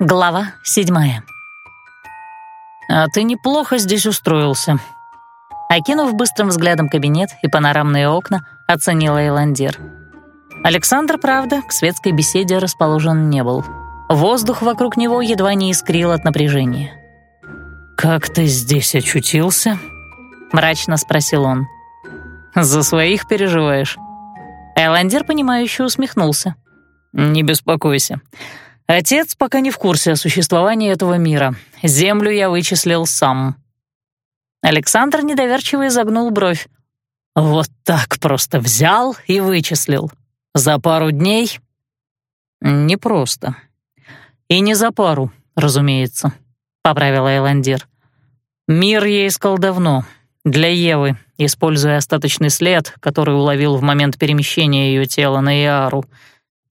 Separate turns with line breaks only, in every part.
Глава седьмая. «А ты неплохо здесь устроился». Окинув быстрым взглядом кабинет и панорамные окна, оценила Эйландир. Александр, правда, к светской беседе расположен не был. Воздух вокруг него едва не искрил от напряжения.
«Как ты здесь очутился?»
— мрачно спросил он. «За своих переживаешь?» Эйландир, понимающе усмехнулся.
«Не беспокойся. Отец пока не в курсе о существовании этого мира. Землю я вычислил сам».
Александр недоверчиво изогнул бровь.
«Вот так просто взял и вычислил. За пару дней?»
«Непросто. И не за пару, разумеется», — поправила Эландир. «Мир я искал давно, для Евы, используя остаточный след, который уловил в момент перемещения ее тела на Иару —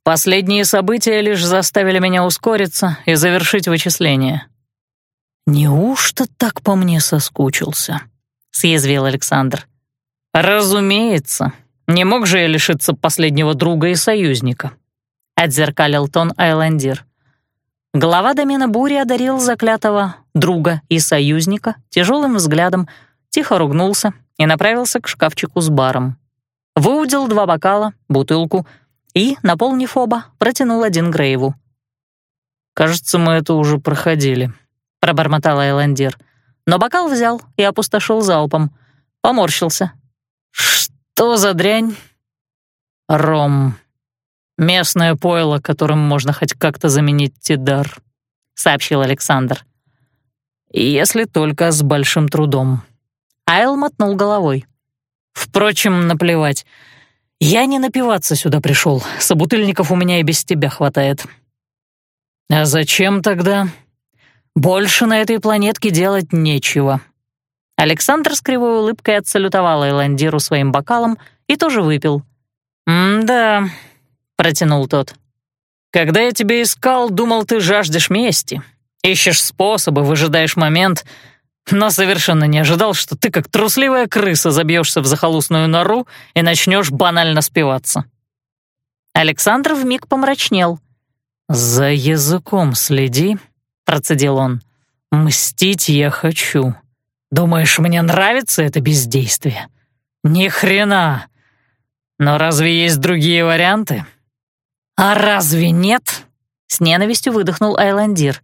Последние события лишь заставили меня ускориться и завершить вычисление».
«Неужто так по мне соскучился?» — съязвил Александр.
«Разумеется. Не мог же я лишиться последнего друга и союзника», — отзеркалил тон Айландир. Глава домена бури одарил заклятого друга и союзника тяжелым взглядом, тихо ругнулся и направился к шкафчику с баром. Выудил два бокала, бутылку — и, наполнив оба, протянул один Грейву.
«Кажется, мы это уже проходили», — пробормотал Айландир.
Но бокал взял и опустошил залпом. Поморщился.
«Что за дрянь?» «Ром. Местное пойло, которым можно хоть как-то заменить Тидар», — сообщил Александр. «Если только с большим трудом».
Айл мотнул головой.
«Впрочем, наплевать. «Я не напиваться сюда пришел. Собутыльников у меня и без тебя хватает». «А зачем тогда?» «Больше на этой планетке делать нечего».
Александр с кривой улыбкой отсалютовал Эйландиру своим бокалом и тоже выпил.
«М-да», — протянул тот. «Когда я тебя искал, думал, ты жаждешь мести. Ищешь способы, выжидаешь момент, но совершенно не ожидал, что ты, как трусливая крыса, забьешься в захолустную нору и начнешь банально спиваться.
Александр вмиг помрачнел.
«За языком следи», — процедил он. «Мстить я хочу. Думаешь, мне нравится это бездействие? Ни хрена! Но разве есть другие варианты?»
«А разве нет?» — с ненавистью выдохнул Айландир.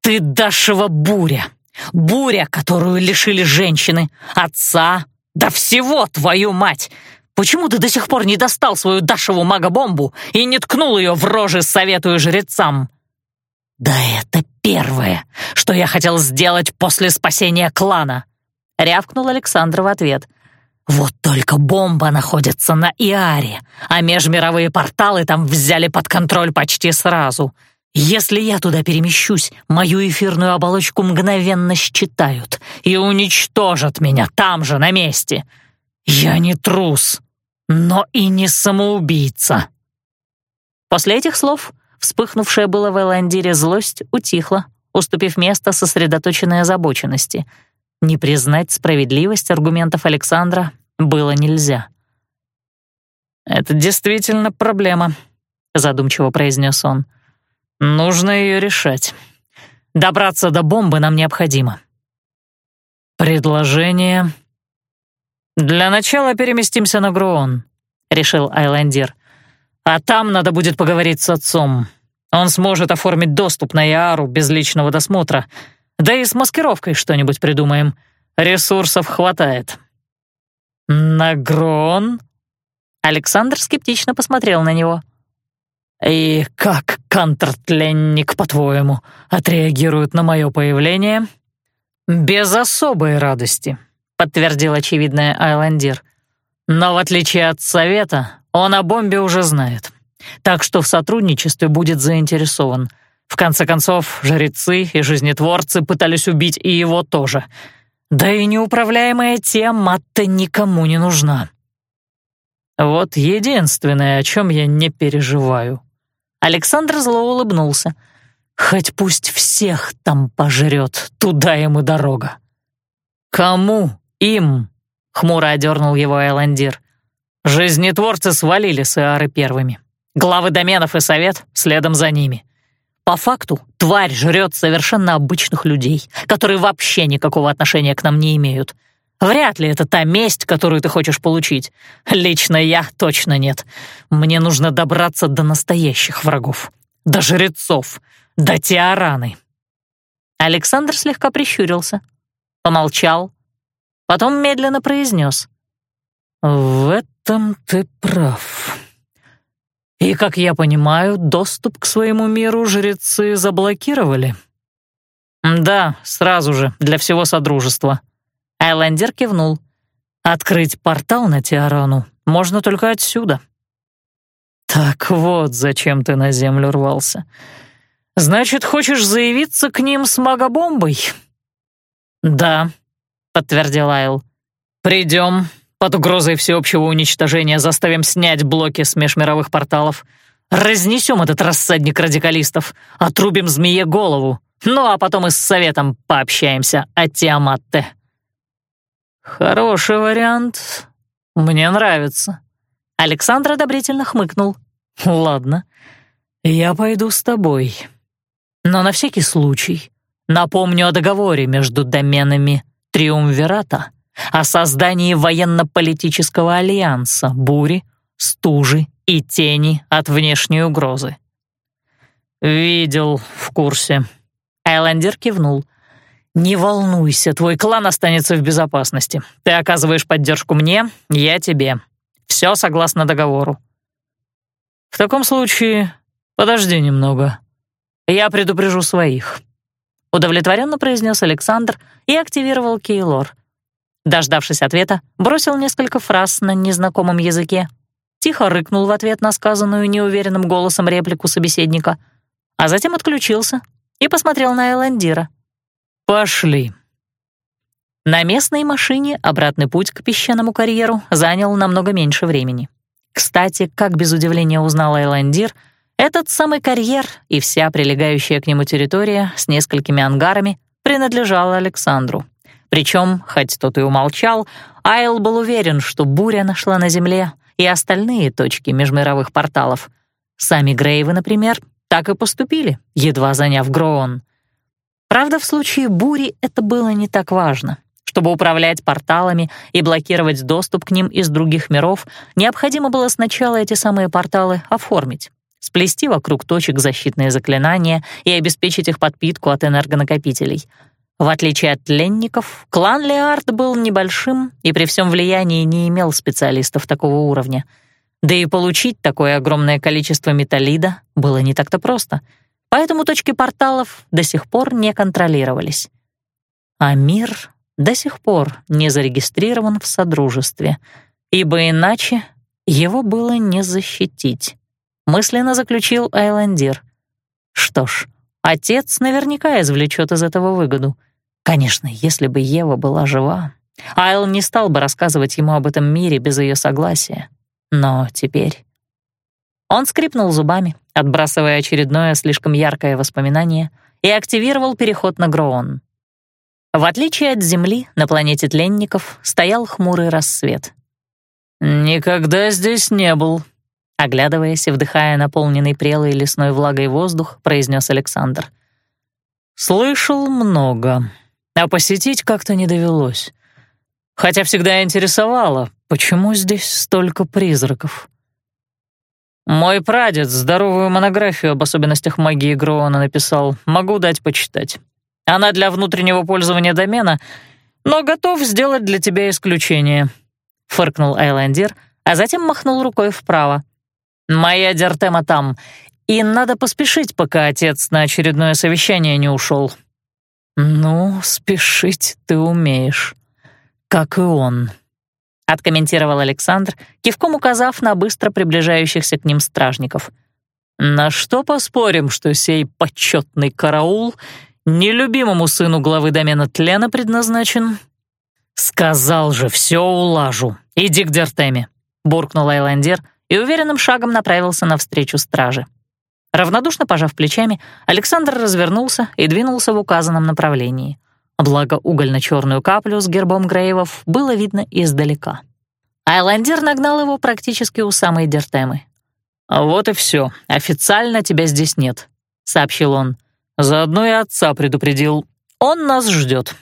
«Ты дашева буря!» Буря, которую лишили женщины, отца, да всего, твою мать! Почему ты до сих пор не достал свою Дашеву магобомбу и не ткнул ее в рожи советую жрецам? Да это первое, что я хотел сделать после спасения клана, рявкнул Александр в ответ. Вот только бомба находится на Иаре, а межмировые порталы там взяли под контроль почти сразу — если я туда перемещусь, мою эфирную оболочку мгновенно считают и уничтожат меня там же, на месте. Я не трус, но и не самоубийца».
После этих слов вспыхнувшая была в Эландире злость утихла, уступив место сосредоточенной озабоченности. Не признать справедливость аргументов Александра было нельзя.
«Это действительно проблема», — задумчиво произнес он. — Нужно ее решать. Добраться до бомбы нам необходимо. Предложение. Для начала переместимся на Груон, решил Айлендер. А там надо будет поговорить с отцом. Он сможет оформить доступ на Иару без личного досмотра. Да и с маскировкой что-нибудь придумаем. Ресурсов хватает. На Груон?
Александр скептично посмотрел на него.
«И как контртленник, по-твоему, отреагирует на мое появление?» «Без особой радости», — подтвердил очевидное Айландир. «Но в отличие от Совета, он о бомбе уже знает, так что в сотрудничестве будет заинтересован. В конце концов, жрецы и жизнетворцы пытались убить и его тоже. Да и неуправляемая тема-то никому не нужна». Вот единственное, о чем я не переживаю.
Александр зло улыбнулся.
«Хоть пусть всех там пожрет, туда им и дорога». «Кому? Им?» — хмуро одернул его Эландир. «Жизнетворцы свалили с Иары первыми. Главы доменов и совет следом за ними. По факту тварь жрет совершенно обычных людей, которые вообще никакого отношения к нам не имеют. Вряд ли это та месть, которую ты хочешь получить. Лично я точно нет. Мне нужно добраться до настоящих врагов, до жрецов, до Тиараны».
Александр слегка прищурился, помолчал, потом медленно произнес.
«В этом ты прав. И, как я понимаю, доступ к своему миру жрецы заблокировали?»
«Да, сразу же, для всего Содружества». Айлендер кивнул.
«Открыть портал на Тиарану можно только отсюда». «Так вот, зачем ты на Землю рвался. Значит, хочешь заявиться к ним с магобомбой?»
«Да», — подтвердил Айл.
«Придем, под угрозой всеобщего уничтожения заставим снять блоки с межмировых порталов, разнесем этот рассадник радикалистов, отрубим змее голову, ну а потом и с советом пообщаемся о Тиаматте». «Хороший вариант. Мне нравится».
Александр одобрительно хмыкнул.
«Ладно, я пойду с тобой. Но на всякий случай напомню о договоре между доменами Триумвирата о создании военно-политического альянса бури, стужи и тени от внешней угрозы. «Видел, в курсе».
Айлендер кивнул.
«Не волнуйся, твой клан останется в безопасности. Ты оказываешь поддержку мне, я тебе. Все согласно договору». «В таком случае подожди немного. Я предупрежу своих», — удовлетворенно произнес Александр и активировал Кейлор — Дождавшись ответа, бросил несколько фраз на незнакомом языке, тихо рыкнул в ответ на сказанную неуверенным голосом реплику собеседника, а затем отключился и посмотрел на Эландира. «Пошли». На местной машине обратный путь к песчаному карьеру занял намного меньше времени. Кстати, как без удивления узнал Эландир, этот самый карьер и вся прилегающая к нему территория с несколькими ангарами принадлежала Александру. Причем, хоть тот и умолчал, Айл был уверен, что буря нашла на Земле и остальные точки межмировых порталов. Сами Грейвы, например, так и поступили, едва заняв Гроон. Правда, в случае бури это было не так важно. Чтобы управлять порталами и блокировать доступ к ним из других миров, необходимо было сначала эти самые порталы оформить, сплести вокруг точек защитные заклинания и обеспечить их подпитку от энергонакопителей — в отличие от ленников, клан Леард был небольшим и при всем влиянии не имел специалистов такого уровня. Да и получить такое огромное количество металлида было не так-то просто, поэтому точки порталов до сих пор не контролировались. А мир до сих пор не зарегистрирован в Содружестве, ибо иначе его было не защитить. Мысленно заключил Айландир. Что ж, отец наверняка извлечет из этого выгоду — Конечно, если бы Ева была жива, Айл не стал бы рассказывать ему об этом мире без ее согласия. Но теперь... Он скрипнул зубами, отбрасывая очередное слишком яркое воспоминание, и активировал переход на Гроон. В отличие от Земли, на планете Тленников стоял хмурый рассвет. «Никогда здесь не был», — оглядываясь и вдыхая наполненный прелой лесной влагой воздух, произнес Александр. «Слышал много» а посетить как-то не довелось. Хотя всегда интересовало, почему здесь столько призраков. Мой прадед здоровую монографию об особенностях магии Гроона написал, могу дать почитать. Она для внутреннего пользования домена, но готов сделать для тебя исключение», — фыркнул Айлендер, а затем махнул рукой вправо. «Моя дертема там, и надо поспешить, пока отец на очередное совещание не ушел. «Ну, спешить ты умеешь, как и он», — откомментировал Александр, кивком указав на быстро приближающихся к ним стражников. «На что поспорим, что сей почетный караул нелюбимому сыну главы домена Тлена предназначен?» «Сказал же, все улажу. Иди к Дертеме», — буркнул Айландер и уверенным шагом направился навстречу страже. Равнодушно пожав плечами, Александр развернулся и двинулся в указанном направлении. Благо угольно-черную каплю с гербом Грейвов было видно издалека. Айландер нагнал его практически у самой Дертемы. «Вот и все. Официально тебя здесь нет», —
сообщил он. «Заодно и отца предупредил. Он нас ждет».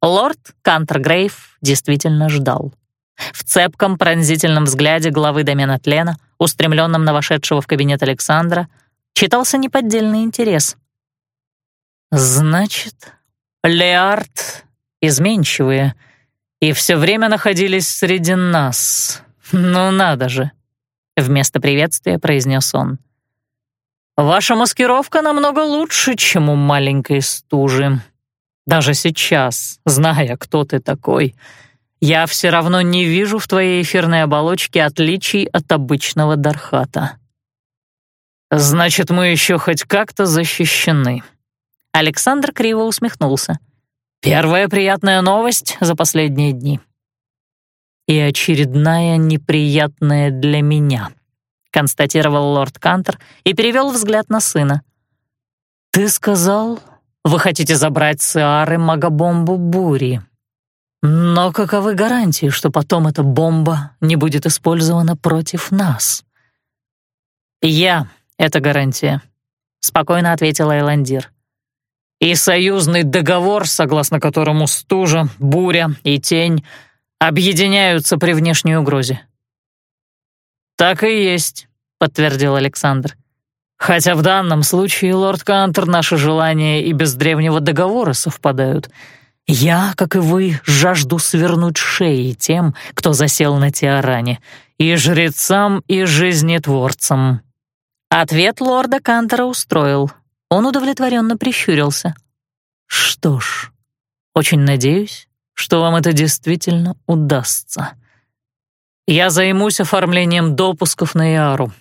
Лорд Кантергрейв действительно ждал. В цепком пронзительном взгляде главы домена тлена, устремленном на вошедшего в кабинет Александра, читался неподдельный интерес. «Значит, Леард изменчивые и все время находились среди нас. Ну надо же!» Вместо приветствия произнес он. «Ваша маскировка намного лучше, чем у маленькой стужи. Даже сейчас, зная, кто ты такой, я все равно не вижу в твоей эфирной оболочке отличий от обычного Дархата. Значит, мы еще хоть как-то защищены». Александр криво усмехнулся. «Первая приятная новость за последние дни». «И очередная неприятная для меня», — констатировал лорд Кантер и перевел взгляд на сына. «Ты сказал, вы хотите забрать с Иары магобомбу бури. Но каковы гарантии, что потом эта бомба не будет использована против нас?» «Я — это гарантия», — спокойно ответил Эйландир и союзный договор, согласно которому стужа, буря и тень объединяются при внешней угрозе. «Так и есть», — подтвердил Александр. «Хотя в данном случае, лорд Кантер, наши желания и без древнего договора совпадают. Я, как и вы, жажду свернуть шеи тем, кто засел на Тиаране, и жрецам, и жизнетворцам». Ответ лорда Кантера устроил. Он удовлетворенно прищурился. «Что ж, очень надеюсь, что вам это действительно удастся. Я займусь оформлением допусков на Иару.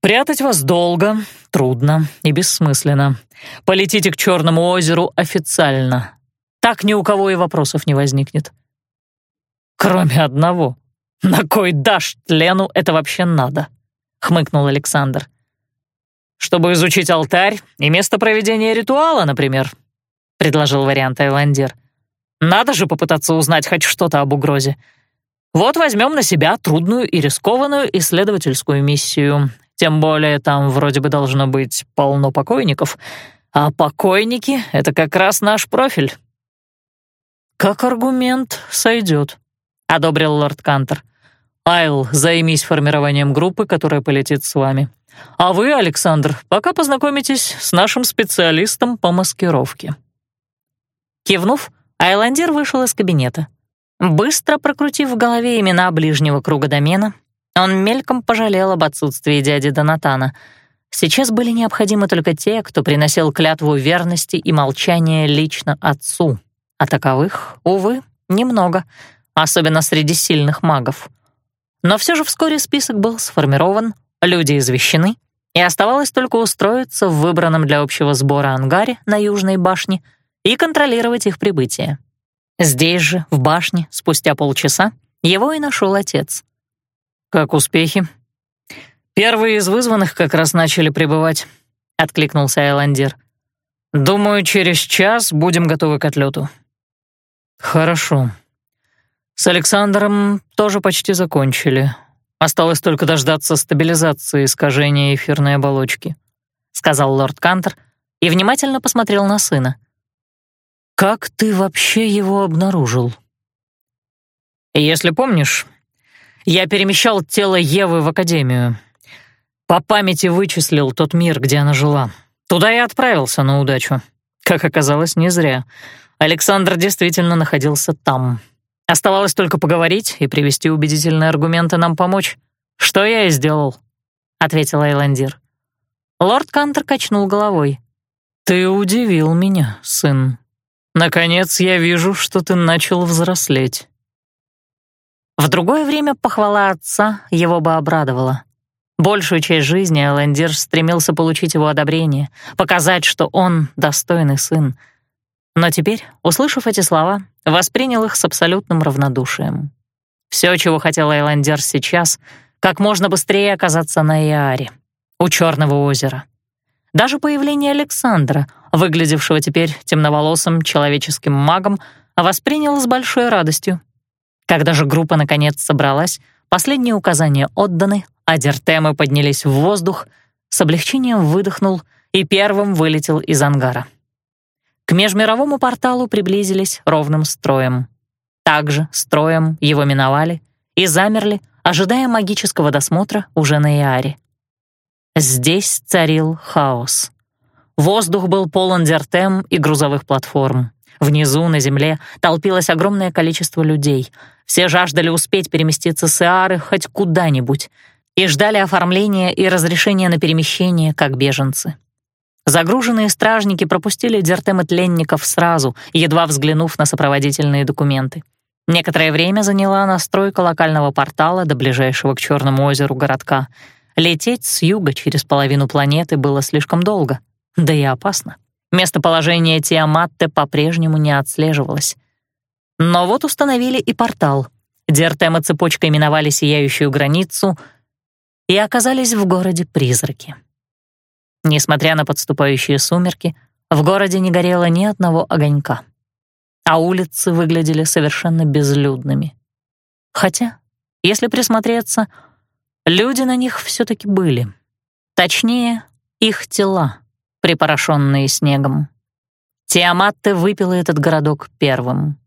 Прятать вас долго, трудно и бессмысленно. Полетите к Черному озеру официально. Так ни у кого и вопросов не возникнет. Кроме одного. На кой дашь тлену это вообще надо?» — хмыкнул Александр. «Чтобы изучить алтарь и место проведения ритуала, например», — предложил вариант Айландер. «Надо же попытаться узнать хоть что-то об угрозе. Вот возьмем на себя трудную и рискованную исследовательскую миссию. Тем более там вроде бы должно быть полно покойников, а покойники — это как раз наш профиль». «Как аргумент сойдет», — одобрил лорд Кантер. «Айл, займись формированием группы, которая полетит с вами. А вы, Александр, пока познакомитесь с нашим специалистом по маскировке». Кивнув, Айландер вышел из кабинета. Быстро прокрутив в голове имена ближнего круга домена, он мельком пожалел об отсутствии дяди Донатана. Сейчас были необходимы только те, кто приносил клятву верности и молчания лично отцу. А таковых, увы, немного, особенно среди сильных магов. Но все же вскоре список был сформирован, люди извещены, и оставалось только устроиться в выбранном для общего сбора ангаре на Южной башне и контролировать их прибытие. Здесь же, в башне, спустя полчаса, его и нашел отец. «Как успехи?» «Первые из вызванных как раз начали прибывать», — откликнулся Айландир. «Думаю, через час будем готовы к отлету». «Хорошо. С Александром тоже почти закончили. Осталось только дождаться стабилизации искажения эфирной оболочки», — сказал лорд Кантер и внимательно посмотрел на сына. «Как ты вообще его обнаружил?» «Если помнишь, я перемещал тело Евы в Академию. По памяти вычислил тот мир, где она жила. Туда и отправился на удачу. Как оказалось, не зря. Александр действительно находился там». Оставалось только поговорить и привести убедительные аргументы нам помочь. Что я и сделал», — ответил Айландир. Лорд Кантер качнул головой. «Ты удивил меня, сын. Наконец я вижу, что ты начал взрослеть». В другое время похвала отца его бы обрадовала. Большую часть жизни Айландир стремился получить его одобрение, показать, что он достойный сын — но теперь, услышав эти слова, воспринял их с абсолютным равнодушием. Все, чего хотел Айландер сейчас, как можно быстрее оказаться на Иаре, у Черного озера. Даже появление Александра, выглядевшего теперь темноволосым человеческим магом, воспринял с большой радостью. Когда же группа наконец собралась, последние указания отданы, а дертемы поднялись в воздух, с облегчением выдохнул и первым вылетел из ангара. К межмировому порталу приблизились ровным строем. Также строем его миновали и замерли, ожидая магического досмотра уже на Иаре. Здесь царил хаос. Воздух был полон дертем и грузовых платформ. Внизу, на земле, толпилось огромное количество людей. Все жаждали успеть переместиться с Иары хоть куда-нибудь и ждали оформления и разрешения на перемещение, как беженцы. Загруженные стражники пропустили Дертем и тленников сразу, едва взглянув на сопроводительные документы. Некоторое время заняла настройка локального портала до ближайшего к Черному озеру городка. Лететь с юга через половину планеты было слишком долго, да и опасно. Местоположение Тиаматте по-прежнему не отслеживалось. Но вот установили и портал. Дертема цепочкой миновали сияющую границу и оказались в городе призраки. Несмотря на подступающие сумерки, в городе не горело ни одного огонька, а улицы выглядели совершенно безлюдными. Хотя, если присмотреться, люди на них все-таки были. Точнее, их тела, припорошенные снегом. Тиаматте выпила этот городок первым.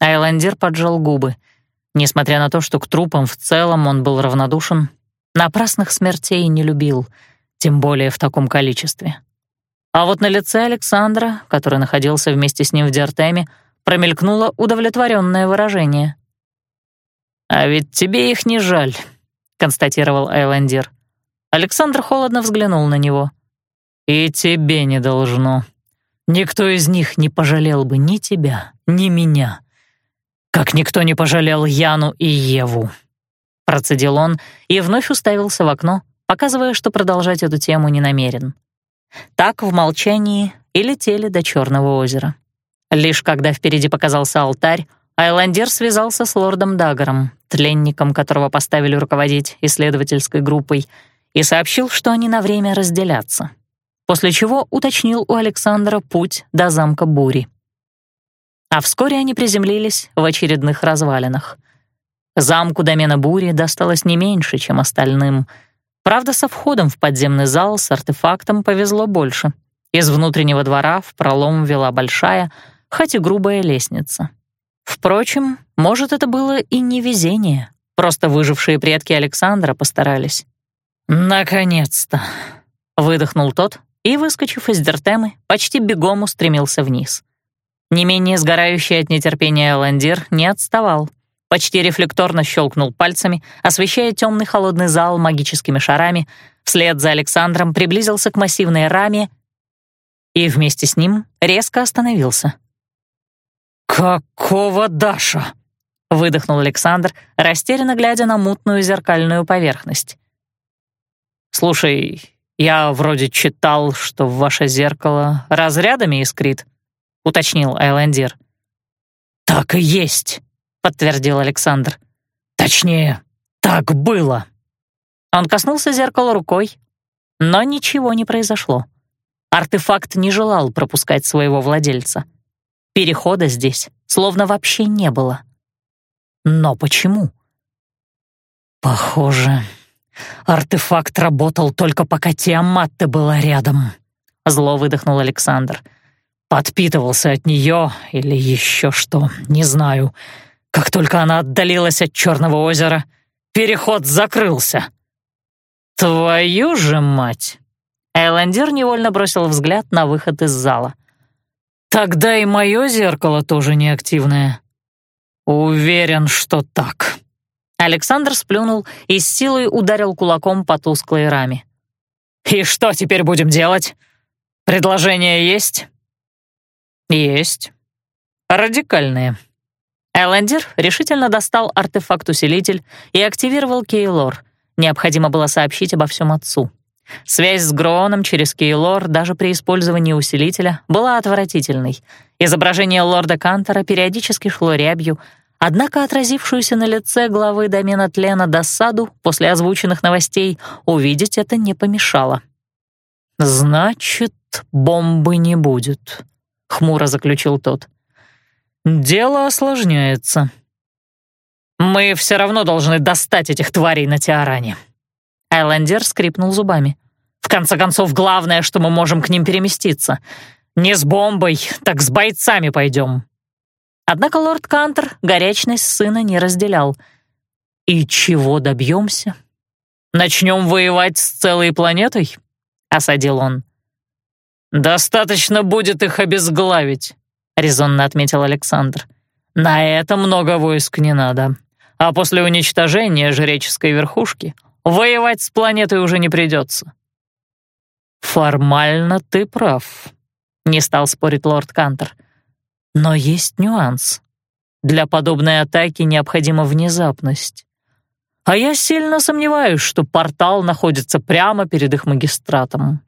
Айландир поджал губы. Несмотря на то, что к трупам в целом он был равнодушен, напрасных смертей не любил — тем более в таком количестве. А вот на лице Александра, который находился вместе с ним в Диартеме, промелькнуло удовлетворенное выражение. «А ведь тебе их не жаль», — констатировал Айландир. Александр холодно взглянул на него. «И тебе не должно. Никто из них не пожалел бы ни тебя, ни меня. Как никто не пожалел Яну и Еву». Процедил он и вновь уставился в окно, показывая, что продолжать эту тему не намерен. Так в молчании и летели до Черного озера. Лишь когда впереди показался алтарь, Айландер связался с лордом Дагgerом, тленником которого поставили руководить исследовательской группой, и сообщил, что они на время разделятся, после чего уточнил у Александра путь до замка Бури. А вскоре они приземлились в очередных развалинах. Замку домена Бури досталось не меньше, чем остальным — Правда, со входом в подземный зал с артефактом повезло больше. Из внутреннего двора в пролом вела большая, хоть и грубая лестница. Впрочем, может, это было и не везение. Просто выжившие предки Александра постарались. «Наконец-то!» — выдохнул тот и, выскочив из дертемы, почти бегом устремился вниз. Не менее сгорающий от нетерпения Эландир не отставал — почти рефлекторно щелкнул пальцами, освещая темный холодный зал магическими шарами, вслед за Александром приблизился к массивной раме и вместе с ним резко остановился. «Какого Даша?» — выдохнул Александр, растерянно глядя на мутную зеркальную поверхность. «Слушай, я вроде читал, что ваше зеркало разрядами искрит», — уточнил Айландир. «Так и есть», подтвердил Александр. Точнее, так было. Он коснулся зеркала рукой, но ничего не произошло. Артефакт не желал пропускать своего владельца. Перехода здесь словно вообще не было. Но почему? Похоже, артефакт работал только пока Тиаматте была рядом. Зло выдохнул Александр. Подпитывался от нее или еще что, не знаю. Как только она отдалилась от Черного озера, переход закрылся. «Твою же мать!» Эйлендер невольно бросил взгляд на выход из зала. «Тогда и мое зеркало тоже неактивное». «Уверен, что так». Александр сплюнул и с силой ударил кулаком по тусклой раме. «И что теперь будем делать? Предложение есть?» «Есть. Радикальные». Элендер решительно достал артефакт-усилитель и активировал Кейлор. Необходимо было сообщить обо всем отцу. Связь с Грооном через Кейлор даже при использовании усилителя была отвратительной. Изображение лорда Кантера периодически шло рябью, однако отразившуюся на лице главы домена тлена досаду после озвученных новостей увидеть это не помешало. «Значит, бомбы не будет», — хмуро заключил тот. Дело осложняется. Мы все равно должны достать этих тварей на Тиаране. Айлендер скрипнул зубами. В конце концов, главное, что мы можем к ним переместиться. Не с бомбой, так с бойцами пойдем».
Однако лорд Кантер горячность сына не разделял.
«И чего добьемся? Начнем воевать с целой планетой?» — осадил он. «Достаточно будет их обезглавить», — резонно отметил Александр. «На это много войск не надо. А после уничтожения жреческой верхушки воевать с планетой уже не придется». «Формально ты прав», — не стал спорить лорд Кантер. «Но есть нюанс. Для подобной атаки необходима внезапность. А я сильно сомневаюсь, что портал находится прямо перед их магистратом.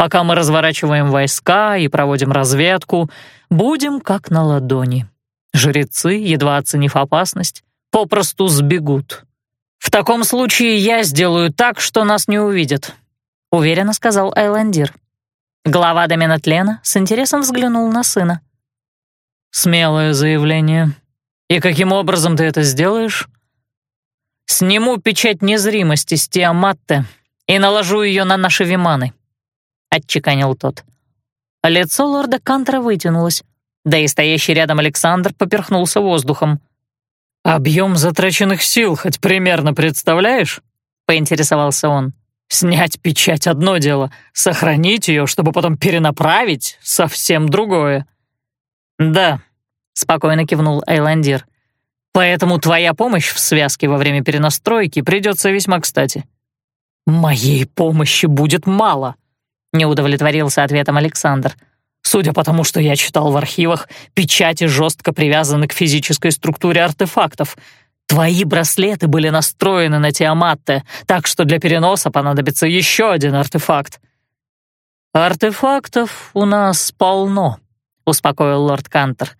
Пока мы разворачиваем войска и проводим разведку, будем как на ладони. Жрецы, едва оценив опасность, попросту сбегут. В таком случае я сделаю так, что нас не увидят», — уверенно сказал Айландир. Глава домена Тлена с интересом взглянул на сына. «Смелое заявление. И каким образом ты это сделаешь?» «Сниму печать незримости с Тиаматте и наложу ее на наши виманы», — отчеканил тот. Лицо лорда Кантера вытянулось, да и стоящий рядом Александр поперхнулся воздухом. «Объем затраченных сил хоть примерно представляешь?» — поинтересовался он. «Снять печать — одно дело, сохранить ее, чтобы потом перенаправить — совсем другое». «Да», — спокойно кивнул Эйландир. «Поэтому твоя помощь в связке во время перенастройки придется весьма кстати». «Моей помощи будет мало», — не удовлетворился ответом Александр. «Судя по тому, что я читал в архивах, печати жестко привязаны к физической структуре артефактов. Твои браслеты были настроены на Тиаматте, так что для переноса понадобится еще один артефакт». «Артефактов у нас полно», — успокоил лорд Кантер.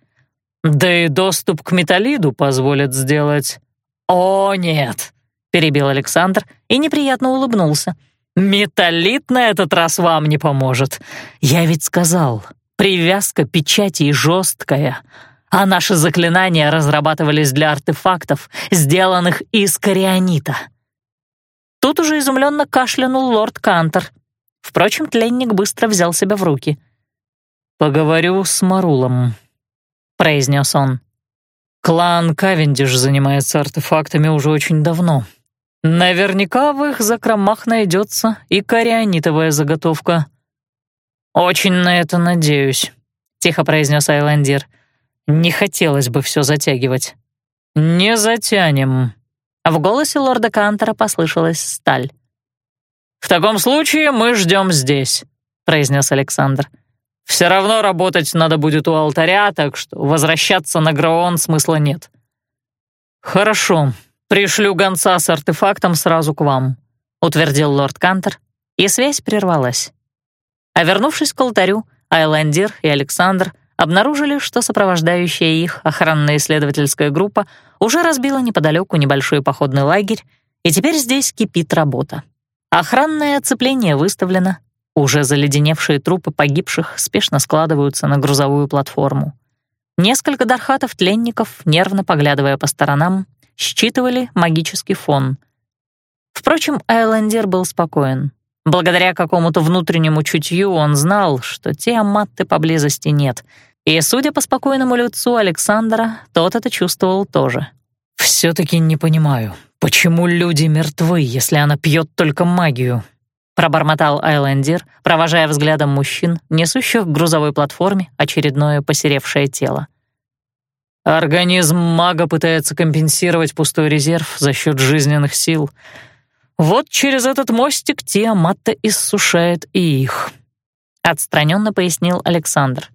«Да и доступ к металлиду позволит сделать...» «О, нет!» — перебил Александр и неприятно улыбнулся. «Металлит на этот раз вам не поможет. Я ведь сказал, привязка печати жесткая, а наши заклинания разрабатывались для артефактов, сделанных из корианита». Тут уже изумленно кашлянул лорд Кантер. Впрочем, тленник быстро взял себя в руки. «Поговорю с Марулом», — произнес он. «Клан Кавендиш занимается артефактами уже очень давно». Наверняка в их закромах найдется и корианитовая заготовка. «Очень на это надеюсь», — тихо произнес Айландир. «Не хотелось бы все затягивать». «Не затянем». В голосе лорда Кантера послышалась сталь. «В таком случае мы ждем здесь», — произнес Александр. «Все равно работать надо будет у алтаря, так что возвращаться на Граон смысла нет». «Хорошо», «Пришлю гонца с артефактом сразу к вам», — утвердил лорд Кантер, и связь прервалась. А вернувшись к алтарю, Айландир и Александр обнаружили, что сопровождающая их охранно-исследовательская группа уже разбила неподалеку небольшой походный лагерь, и теперь здесь кипит работа. Охранное оцепление выставлено, уже заледеневшие трупы погибших спешно складываются на грузовую платформу. Несколько дархатов-тленников, нервно поглядывая по сторонам, считывали магический фон. Впрочем, Айлендер был спокоен. Благодаря какому-то внутреннему чутью он знал, что Тиаматты поблизости нет, и, судя по спокойному лицу Александра, тот это чувствовал тоже. «Все-таки не понимаю, почему люди мертвы, если она пьет только магию?» пробормотал Айлендер, провожая взглядом мужчин, несущих к грузовой платформе очередное посеревшее тело. Организм мага пытается компенсировать пустой резерв за счет жизненных сил. Вот через этот мостик Тиаматта иссушает и их. Отстраненно пояснил Александр.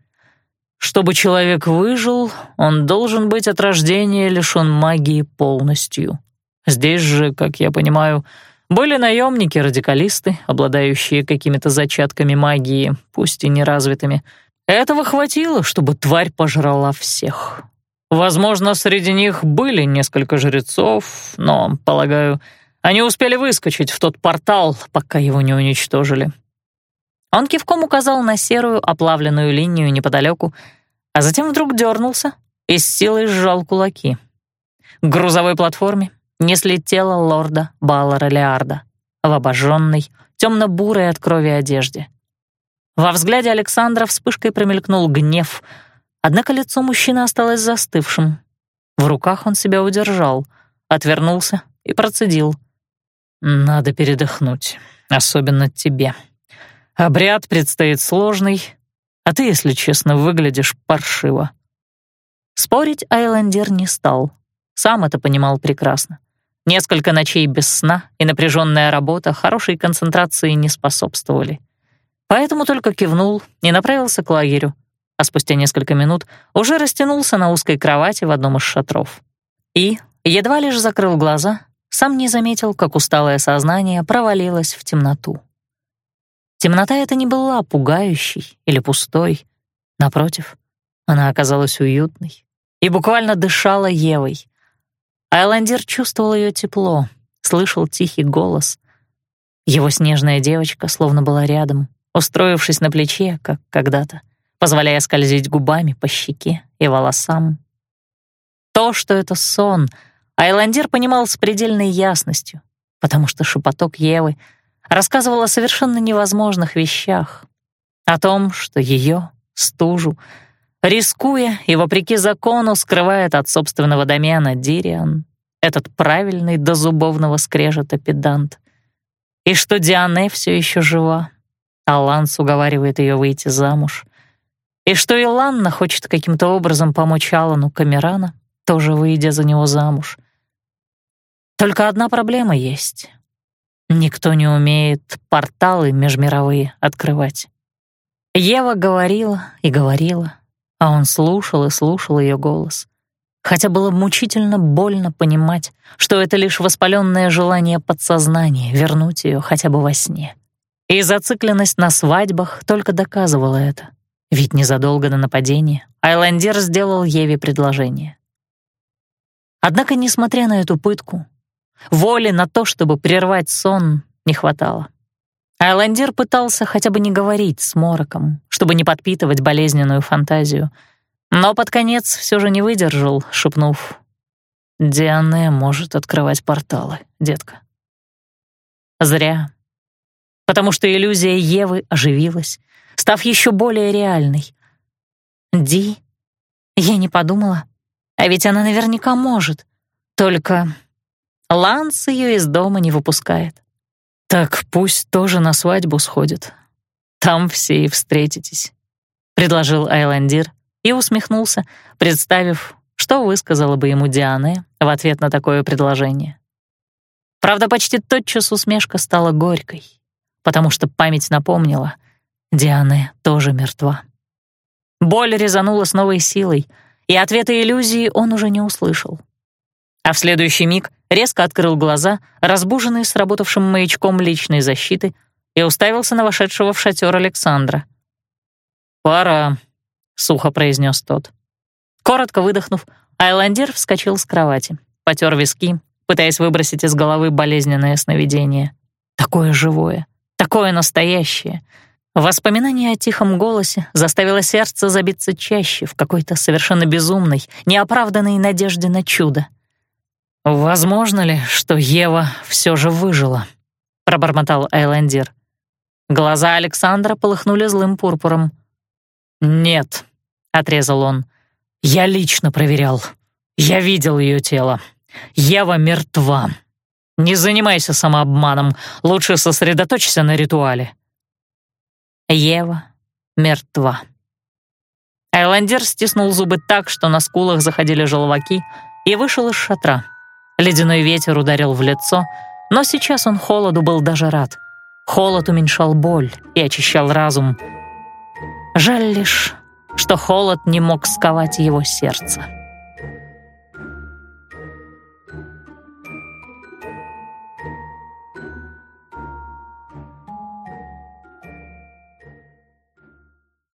Чтобы человек выжил, он должен быть от рождения лишен магии полностью. Здесь же, как я понимаю, были наемники-радикалисты, обладающие какими-то зачатками магии, пусть и неразвитыми. Этого хватило, чтобы тварь пожрала всех. Возможно, среди них были несколько жрецов, но, полагаю, они успели выскочить в тот портал, пока его не уничтожили. Он кивком указал на серую оплавленную линию неподалеку, а затем вдруг дернулся и с силой сжал кулаки. К грузовой платформе несли тело лорда Баллара Леарда в обожженной, темно-бурой от крови одежде. Во взгляде Александра вспышкой промелькнул гнев, однако лицо мужчины осталось застывшим. В руках он себя удержал, отвернулся и процедил. «Надо передохнуть, особенно тебе. Обряд предстоит сложный, а ты, если честно, выглядишь паршиво». Спорить Айлендер не стал, сам это понимал прекрасно. Несколько ночей без сна и напряженная работа хорошей концентрации не способствовали. Поэтому только кивнул и направился к лагерю, а спустя несколько минут уже растянулся на узкой кровати в одном из шатров. И, едва лишь закрыл глаза, сам не заметил, как усталое сознание провалилось в темноту. Темнота эта не была пугающей или пустой. Напротив, она оказалась уютной и буквально дышала Евой. Айландер чувствовал ее тепло, слышал тихий голос. Его снежная девочка словно была рядом, устроившись на плече, как когда-то, позволяя скользить губами по щеке и волосам. То, что это сон, Айландер понимал с предельной ясностью, потому что шепоток Евы рассказывал о совершенно невозможных вещах, о том, что ее, стужу, рискуя и вопреки закону скрывает от собственного домена Дириан, этот правильный до зубовного скрежета педант, и что Диане все еще жива, Аланс уговаривает ее выйти замуж. И что Иланна хочет каким-то образом помочь Алану Камерана, тоже выйдя за него замуж. Только одна проблема есть. Никто не умеет порталы межмировые открывать. Ева говорила и говорила, а он слушал и слушал ее голос. Хотя было мучительно больно понимать, что это лишь воспаленное желание подсознания вернуть ее хотя бы во сне. И зацикленность на свадьбах только доказывала это. Ведь незадолго до нападения Айландер сделал Еве предложение. Однако, несмотря на эту пытку, воли на то, чтобы прервать сон, не хватало. Айландер пытался хотя бы не говорить с Мороком, чтобы не подпитывать болезненную фантазию, но под конец все же не выдержал, шепнув, «Диане может открывать порталы, детка». Зря потому что иллюзия Евы оживилась, став еще более реальной. Ди? Я не подумала. А ведь она наверняка может. Только Ланс ее из дома не выпускает. Так пусть тоже на свадьбу сходит. Там все и встретитесь, предложил Айландир и усмехнулся, представив, что высказала бы ему Диане в ответ на такое предложение. Правда, почти тотчас усмешка стала горькой потому что память напомнила, Диана тоже мертва. Боль резанула с новой силой, и ответа иллюзии он уже не услышал. А в следующий миг резко открыл глаза, разбуженный сработавшим маячком личной защиты, и уставился на вошедшего в шатер Александра. «Пора», — сухо произнес тот. Коротко выдохнув, Айландер вскочил с кровати, потер виски, пытаясь выбросить из головы болезненное сновидение. Такое живое, такое настоящее. Воспоминание о тихом голосе заставило сердце забиться чаще в какой-то совершенно безумной, неоправданной надежде на чудо. «Возможно ли, что Ева все же выжила?» — пробормотал Эйлендер. Глаза Александра полыхнули злым пурпуром. «Нет», — отрезал он, — «я лично проверял. Я видел ее тело. Ева мертва». Не занимайся самообманом, лучше сосредоточься на ритуале. Ева мертва. Айландер стиснул зубы так, что на скулах заходили желваки, и вышел из шатра. Ледяной ветер ударил в лицо, но сейчас он холоду был даже рад. Холод уменьшал боль и очищал разум. Жаль лишь, что холод не мог сковать его сердце.